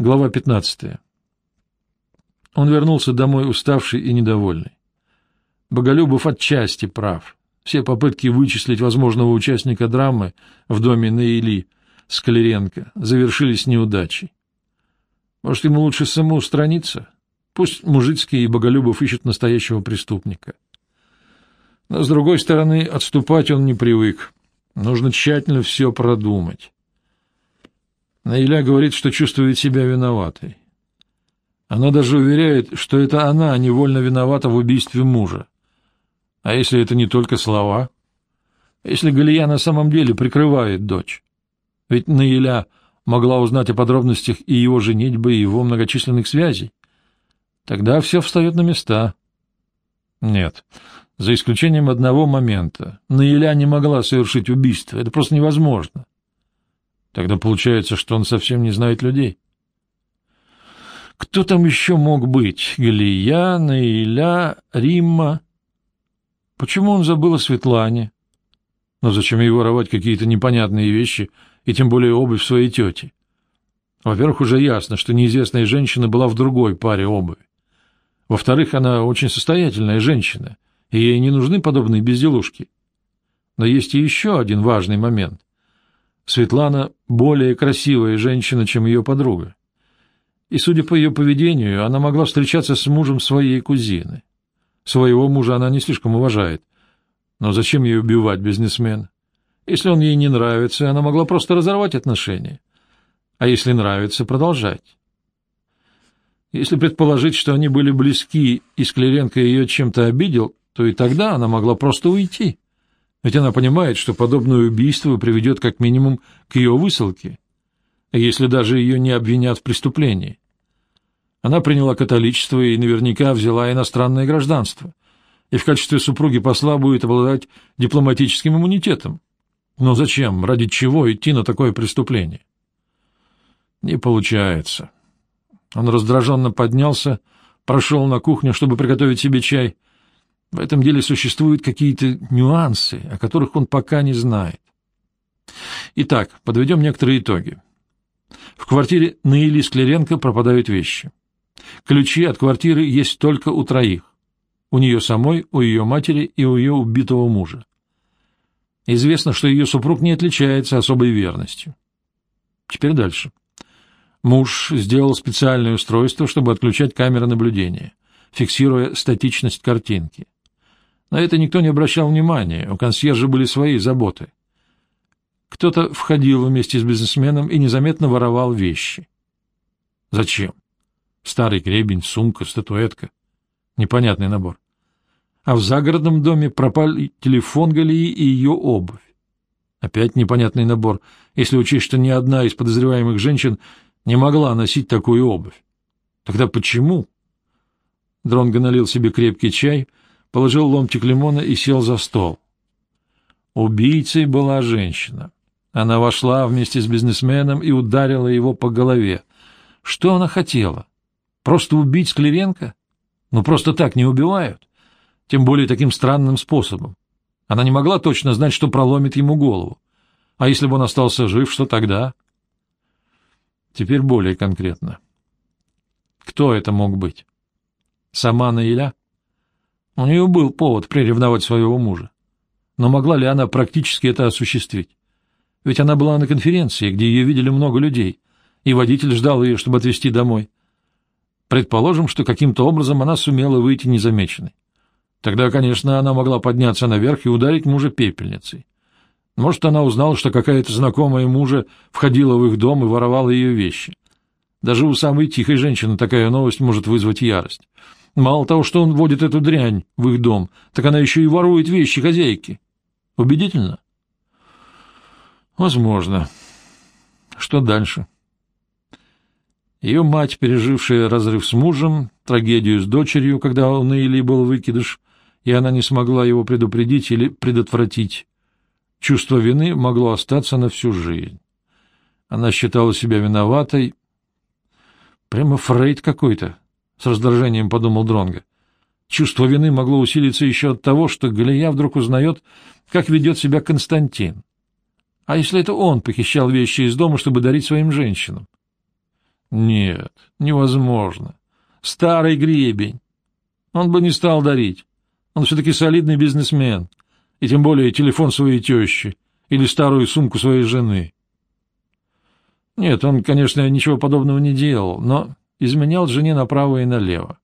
Глава 15. Он вернулся домой уставший и недовольный. Боголюбов отчасти прав. Все попытки вычислить возможного участника драмы в доме Наили Скляренко завершились неудачей. Может, ему лучше самоустраниться? Пусть Мужицкий и Боголюбов ищут настоящего преступника. Но, с другой стороны, отступать он не привык. Нужно тщательно все продумать. Наиля говорит, что чувствует себя виноватой. Она даже уверяет, что это она невольно виновата в убийстве мужа. А если это не только слова? Если Галия на самом деле прикрывает дочь? Ведь Наиля могла узнать о подробностях и его женитьбы, и его многочисленных связей. Тогда все встает на места. Нет, за исключением одного момента. Наиля не могла совершить убийство. Это просто невозможно. Тогда получается, что он совсем не знает людей. Кто там еще мог быть? Галия, Наиля, Римма? Почему он забыл о Светлане? Но зачем ей воровать какие-то непонятные вещи, и тем более обувь своей тети? Во-первых, уже ясно, что неизвестная женщина была в другой паре обуви. Во-вторых, она очень состоятельная женщина, и ей не нужны подобные безделушки. Но есть и еще один важный момент. Светлана более красивая женщина, чем ее подруга. И, судя по ее поведению, она могла встречаться с мужем своей кузины. Своего мужа она не слишком уважает. Но зачем ей убивать бизнесмена? Если он ей не нравится, она могла просто разорвать отношения. А если нравится, продолжать. Если предположить, что они были близки, и Скляренко ее чем-то обидел, то и тогда она могла просто уйти. Ведь она понимает, что подобное убийство приведет как минимум к ее высылке, если даже ее не обвинят в преступлении. Она приняла католичество и наверняка взяла иностранное гражданство, и в качестве супруги посла будет обладать дипломатическим иммунитетом. Но зачем, ради чего идти на такое преступление? Не получается. Он раздраженно поднялся, прошел на кухню, чтобы приготовить себе чай — в этом деле существуют какие-то нюансы, о которых он пока не знает. Итак, подведем некоторые итоги. В квартире Наили Скляренко пропадают вещи. Ключи от квартиры есть только у троих. У нее самой, у ее матери и у ее убитого мужа. Известно, что ее супруг не отличается особой верностью. Теперь дальше. Муж сделал специальное устройство, чтобы отключать камеры наблюдения, фиксируя статичность картинки. На это никто не обращал внимания, у консьержа были свои заботы. Кто-то входил вместе с бизнесменом и незаметно воровал вещи. Зачем? Старый гребень, сумка, статуэтка. Непонятный набор. А в загородном доме пропали телефон Галии и ее обувь. Опять непонятный набор, если учесть, что ни одна из подозреваемых женщин не могла носить такую обувь. Тогда почему? Дронго налил себе крепкий чай — положил ломтик лимона и сел за стол. Убийцей была женщина. Она вошла вместе с бизнесменом и ударила его по голове. Что она хотела? Просто убить Скляренко? Ну, просто так не убивают. Тем более таким странным способом. Она не могла точно знать, что проломит ему голову. А если бы он остался жив, что тогда? Теперь более конкретно. Кто это мог быть? Сама Наиля? У нее был повод приревновать своего мужа. Но могла ли она практически это осуществить? Ведь она была на конференции, где ее видели много людей, и водитель ждал ее, чтобы отвезти домой. Предположим, что каким-то образом она сумела выйти незамеченной. Тогда, конечно, она могла подняться наверх и ударить мужа пепельницей. Может, она узнала, что какая-то знакомая мужа входила в их дом и воровала ее вещи. Даже у самой тихой женщины такая новость может вызвать ярость. Мало того, что он вводит эту дрянь в их дом, так она еще и ворует вещи хозяйки. Убедительно? Возможно. Что дальше? Ее мать, пережившая разрыв с мужем, трагедию с дочерью, когда у Наили был выкидыш, и она не смогла его предупредить или предотвратить. Чувство вины могло остаться на всю жизнь. Она считала себя виноватой. Прямо Фрейд какой-то, с раздражением подумал Дронга. Чувство вины могло усилиться еще от того, что Галия вдруг узнает, как ведет себя Константин. А если это он похищал вещи из дома, чтобы дарить своим женщинам? Нет, невозможно. Старый гребень. Он бы не стал дарить. Он все-таки солидный бизнесмен. И тем более телефон своей тещи или старую сумку своей жены. Нет, он, конечно, ничего подобного не делал, но изменял жене направо и налево.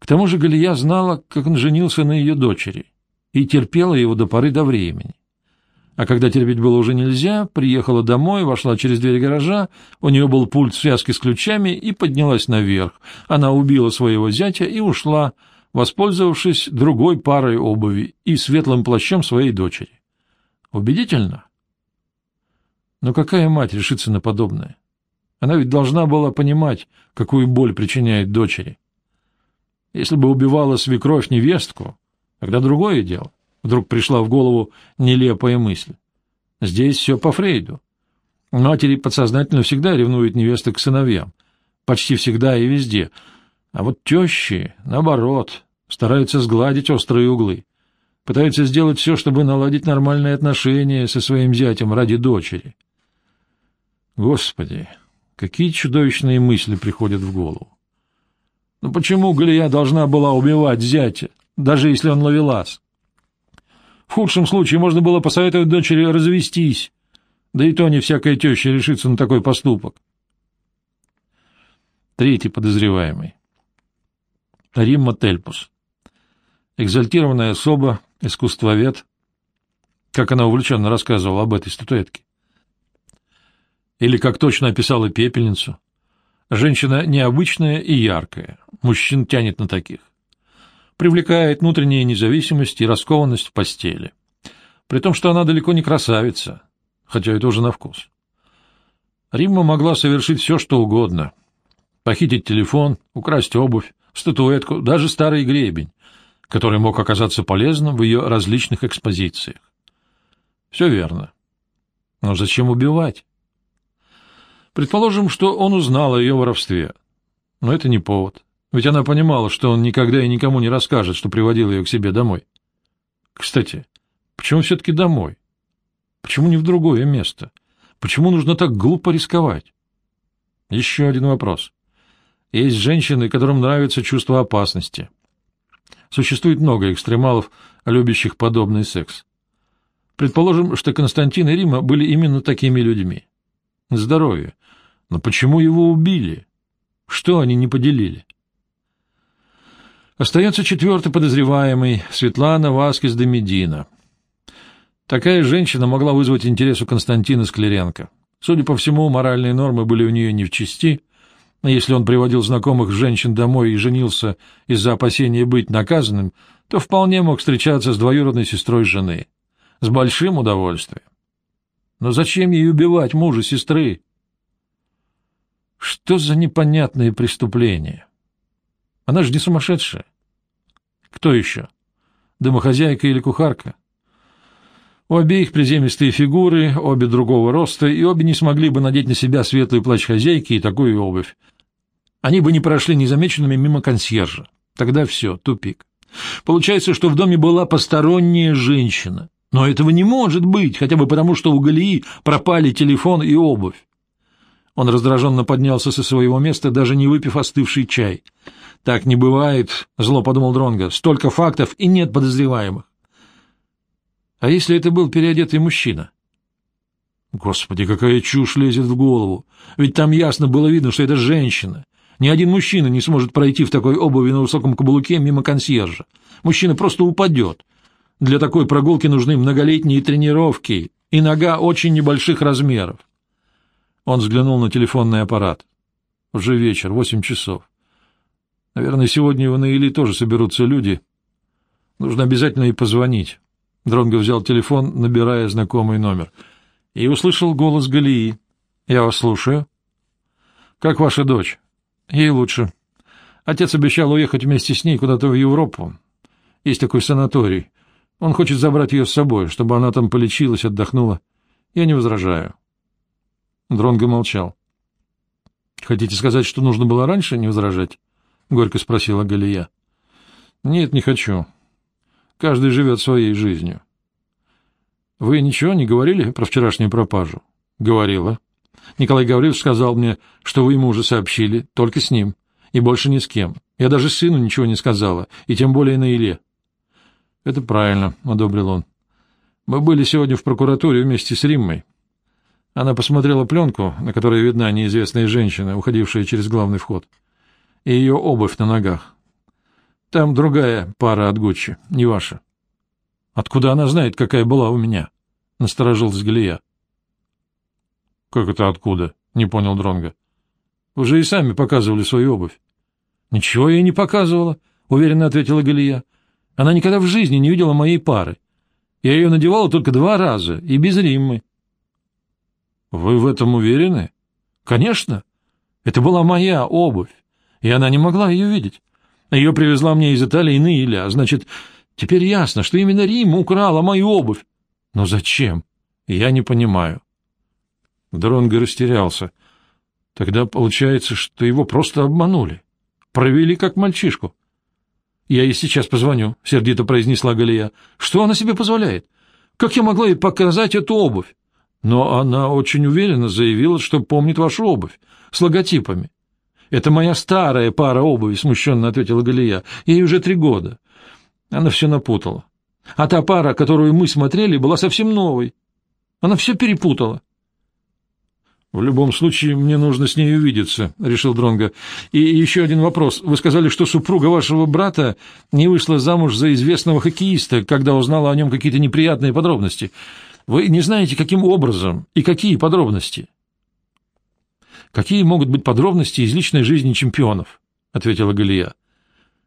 К тому же Галия знала, как он женился на ее дочери, и терпела его до поры до времени. А когда терпеть было уже нельзя, приехала домой, вошла через дверь гаража, у нее был пульт связки с ключами и поднялась наверх. Она убила своего зятя и ушла, воспользовавшись другой парой обуви и светлым плащом своей дочери. Убедительно? Но какая мать решится на подобное? Она ведь должна была понимать, какую боль причиняет дочери. Если бы убивала свекровь невестку, тогда другое дело. Вдруг пришла в голову нелепая мысль. Здесь все по Фрейду. Матери подсознательно всегда ревнуют невесты к сыновьям. Почти всегда и везде. А вот тещи, наоборот, стараются сгладить острые углы. Пытаются сделать все, чтобы наладить нормальные отношения со своим зятем ради дочери. Господи, какие чудовищные мысли приходят в голову. Ну почему Галия должна была убивать зятя, даже если он ловелас? В худшем случае можно было посоветовать дочери развестись, да и то не всякая теща решится на такой поступок. Третий подозреваемый. Римма Тельпус. Экзальтированная особа, искусствовед, как она увлеченно рассказывала об этой статуэтке. Или как точно описала пепельницу. Женщина необычная и яркая, мужчин тянет на таких привлекает внутренняя независимость и раскованность в постели. При том, что она далеко не красавица, хотя это уже на вкус. Римма могла совершить все, что угодно. Похитить телефон, украсть обувь, статуэтку, даже старый гребень, который мог оказаться полезным в ее различных экспозициях. Все верно. Но зачем убивать? Предположим, что он узнал о ее воровстве. Но это не повод. Ведь она понимала, что он никогда и никому не расскажет, что приводил ее к себе домой. Кстати, почему все-таки домой? Почему не в другое место? Почему нужно так глупо рисковать? Еще один вопрос. Есть женщины, которым нравится чувство опасности. Существует много экстремалов, любящих подобный секс. Предположим, что Константин и Рима были именно такими людьми. Здоровье. Но почему его убили? Что они не поделили? Остается четвертый подозреваемый — Светлана Васкис де Медина. Такая женщина могла вызвать интерес у Константина Склеренко. Судя по всему, моральные нормы были у нее не в чести, если он приводил знакомых женщин домой и женился из-за опасения быть наказанным, то вполне мог встречаться с двоюродной сестрой жены. С большим удовольствием. Но зачем ей убивать мужа сестры? Что за непонятные преступления? Она же не сумасшедшая. Кто еще? Домохозяйка или кухарка? У обеих приземистые фигуры, обе другого роста, и обе не смогли бы надеть на себя светлый плащ хозяйки и такую обувь. Они бы не прошли незамеченными мимо консьержа. Тогда все, тупик. Получается, что в доме была посторонняя женщина. Но этого не может быть, хотя бы потому, что у Галии пропали телефон и обувь. Он раздраженно поднялся со своего места, даже не выпив остывший чай. Так не бывает, зло подумал Дронга. Столько фактов и нет подозреваемых. А если это был переодетый мужчина? Господи, какая чушь лезет в голову. Ведь там ясно было видно, что это женщина. Ни один мужчина не сможет пройти в такой обуви на высоком каблуке мимо консьержа. Мужчина просто упадет. Для такой прогулки нужны многолетние тренировки и нога очень небольших размеров. Он взглянул на телефонный аппарат. Уже вечер, восемь часов. Наверное, сегодня в Наили тоже соберутся люди. Нужно обязательно и позвонить. Дронго взял телефон, набирая знакомый номер. И услышал голос Галии. «Я вас слушаю». «Как ваша дочь?» «Ей лучше. Отец обещал уехать вместе с ней куда-то в Европу. Есть такой санаторий. Он хочет забрать ее с собой, чтобы она там полечилась, отдохнула. Я не возражаю». Дронго молчал. «Хотите сказать, что нужно было раньше не возражать?» — горько спросила Галия. — Нет, не хочу. Каждый живет своей жизнью. — Вы ничего не говорили про вчерашнюю пропажу? — Говорила. Николай Гаврилович сказал мне, что вы ему уже сообщили, только с ним, и больше ни с кем. Я даже сыну ничего не сказала, и тем более на Иле. — Это правильно, — одобрил он. — Мы были сегодня в прокуратуре вместе с Риммой. Она посмотрела пленку, на которой видна неизвестная женщина, уходившая через главный вход, и ее обувь на ногах. Там другая пара от Гуччи, не ваша. — Откуда она знает, какая была у меня? — насторожился Галия. — Как это откуда? — не понял Дронга. Уже и сами показывали свою обувь. — Ничего я не показывала, — уверенно ответила Галия. — Она никогда в жизни не видела моей пары. Я ее надевала только два раза, и без Риммы. — Вы в этом уверены? — Конечно. Это была моя обувь, и она не могла ее видеть. Ее привезла мне из Италии Наиля, а значит, теперь ясно, что именно Рим украла мою обувь. Но зачем? Я не понимаю. Дронго растерялся. Тогда получается, что его просто обманули. Провели как мальчишку. Я ей сейчас позвоню, — сердито произнесла Галия. Что она себе позволяет? Как я могла ей показать эту обувь? Но она очень уверенно заявила, что помнит вашу обувь с логотипами. «Это моя старая пара обуви», — смущенно ответила Галия. «Ей уже три года». Она все напутала. А та пара, которую мы смотрели, была совсем новой. Она все перепутала. «В любом случае, мне нужно с ней увидеться», — решил Дронга. «И еще один вопрос. Вы сказали, что супруга вашего брата не вышла замуж за известного хоккеиста, когда узнала о нем какие-то неприятные подробности. Вы не знаете, каким образом и какие подробности?» «Какие могут быть подробности из личной жизни чемпионов?» — ответила Галия.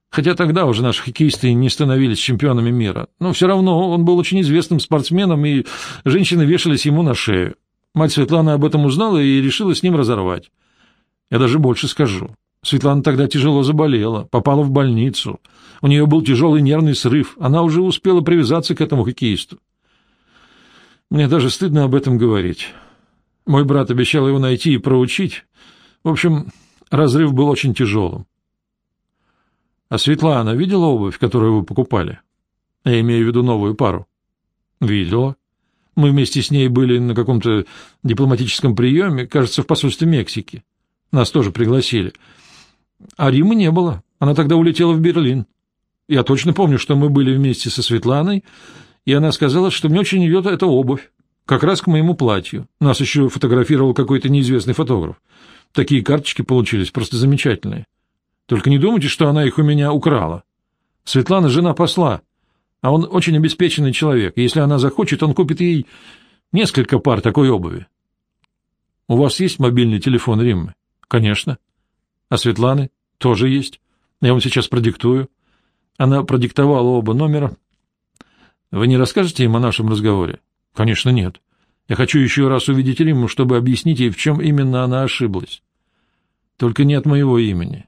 «Хотя тогда уже наши хоккеисты не становились чемпионами мира. Но все равно он был очень известным спортсменом, и женщины вешались ему на шею. Мать Светланы об этом узнала и решила с ним разорвать. Я даже больше скажу. Светлана тогда тяжело заболела, попала в больницу. У нее был тяжелый нервный срыв. Она уже успела привязаться к этому хоккеисту. Мне даже стыдно об этом говорить. Мой брат обещал его найти и проучить. В общем, разрыв был очень тяжелым. А Светлана видела обувь, которую вы покупали? Я имею в виду новую пару. Видела. Мы вместе с ней были на каком-то дипломатическом приеме, кажется, в посольстве Мексики. Нас тоже пригласили. А Римы не было. Она тогда улетела в Берлин. Я точно помню, что мы были вместе со Светланой, и она сказала, что мне очень идет эта обувь. Как раз к моему платью. Нас еще фотографировал какой-то неизвестный фотограф. Такие карточки получились, просто замечательные. Только не думайте, что она их у меня украла. Светлана — жена посла, а он очень обеспеченный человек. Если она захочет, он купит ей несколько пар такой обуви. У вас есть мобильный телефон Риммы? Конечно. А Светланы? Тоже есть. Я вам сейчас продиктую. Она продиктовала оба номера. Вы не расскажете им о нашем разговоре? Конечно, нет. Я хочу еще раз увидеть Римму, чтобы объяснить ей, в чем именно она ошиблась. Только не от моего имени.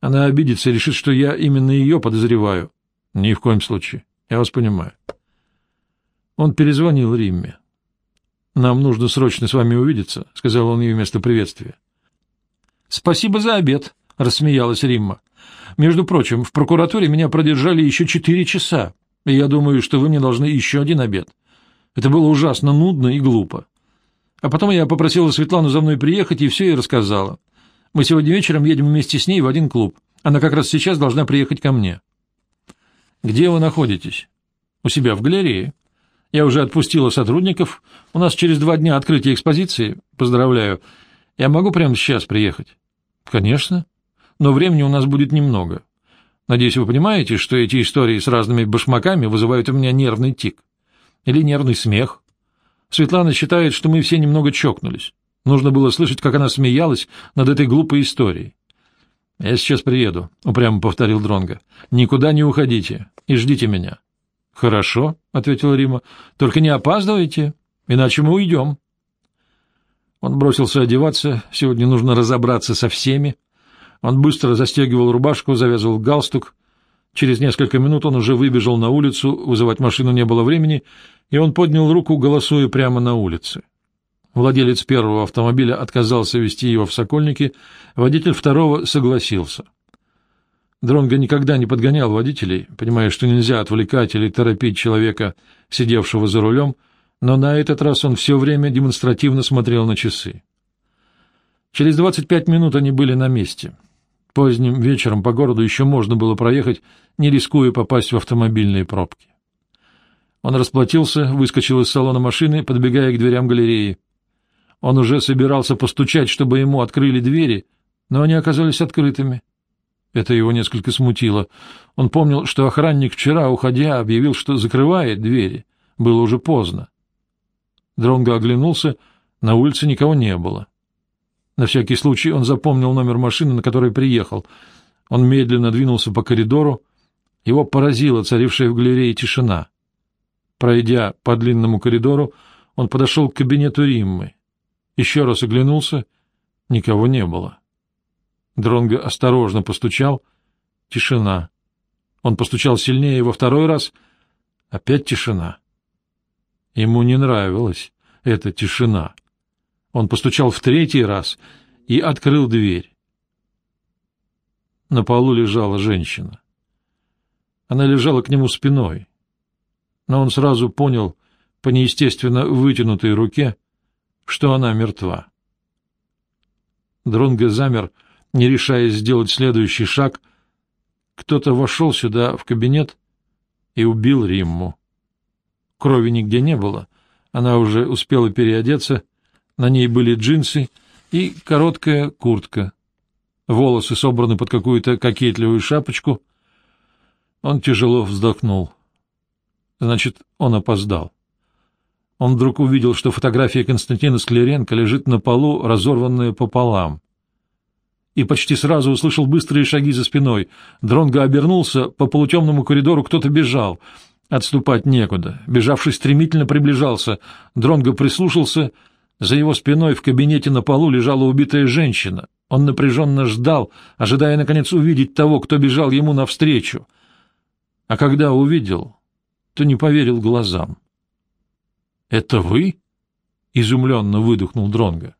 Она обидится и решит, что я именно ее подозреваю. Ни в коем случае. Я вас понимаю. Он перезвонил Римме. «Нам нужно срочно с вами увидеться», — сказал он ей вместо приветствия. «Спасибо за обед», — рассмеялась Римма. «Между прочим, в прокуратуре меня продержали еще четыре часа, и я думаю, что вы мне должны еще один обед. Это было ужасно нудно и глупо. А потом я попросила Светлану за мной приехать и все ей рассказала. Мы сегодня вечером едем вместе с ней в один клуб. Она как раз сейчас должна приехать ко мне. Где вы находитесь? У себя в галерее. Я уже отпустила сотрудников. У нас через два дня открытие экспозиции. Поздравляю. Я могу прямо сейчас приехать? Конечно. Но времени у нас будет немного. Надеюсь, вы понимаете, что эти истории с разными башмаками вызывают у меня нервный тик. Или нервный смех. Светлана считает, что мы все немного чокнулись. Нужно было слышать, как она смеялась над этой глупой историей. — Я сейчас приеду, — упрямо повторил Дронга. Никуда не уходите и ждите меня. — Хорошо, — ответила Рима. — Только не опаздывайте, иначе мы уйдем. Он бросился одеваться, сегодня нужно разобраться со всеми. Он быстро застегивал рубашку, завязывал галстук. Через несколько минут он уже выбежал на улицу, вызывать машину не было времени, и он поднял руку, голосуя прямо на улице. Владелец первого автомобиля отказался вести его в Сокольники, водитель второго согласился. Дронго никогда не подгонял водителей, понимая, что нельзя отвлекать или торопить человека, сидевшего за рулем, но на этот раз он все время демонстративно смотрел на часы. Через 25 минут они были на месте. Поздним вечером по городу еще можно было проехать, не рискуя попасть в автомобильные пробки. Он расплатился, выскочил из салона машины, подбегая к дверям галереи. Он уже собирался постучать, чтобы ему открыли двери, но они оказались открытыми. Это его несколько смутило. Он помнил, что охранник вчера, уходя, объявил, что закрывает двери. Было уже поздно. Дронго оглянулся, на улице никого не было. На всякий случай он запомнил номер машины, на которой приехал. Он медленно двинулся по коридору. Его поразила царившая в галерее тишина. Пройдя по длинному коридору, он подошел к кабинету Риммы. Еще раз оглянулся. Никого не было. Дронго осторожно постучал. Тишина. Он постучал сильнее во второй раз. Опять тишина. Ему не нравилась эта тишина. Он постучал в третий раз и открыл дверь. На полу лежала женщина. Она лежала к нему спиной. Но он сразу понял по неестественно вытянутой руке, что она мертва. Дронго замер, не решаясь сделать следующий шаг. Кто-то вошел сюда, в кабинет, и убил Римму. Крови нигде не было, она уже успела переодеться, на ней были джинсы и короткая куртка. Волосы собраны под какую-то кокетливую шапочку. Он тяжело вздохнул. Значит, он опоздал. Он вдруг увидел, что фотография Константина Скляренко лежит на полу, разорванная пополам. И почти сразу услышал быстрые шаги за спиной. Дронго обернулся, по полутемному коридору кто-то бежал — Отступать некуда. Бежавший стремительно приближался. Дронго прислушался. За его спиной в кабинете на полу лежала убитая женщина. Он напряженно ждал, ожидая, наконец, увидеть того, кто бежал ему навстречу. А когда увидел, то не поверил глазам. — Это вы? — изумленно выдохнул Дронго.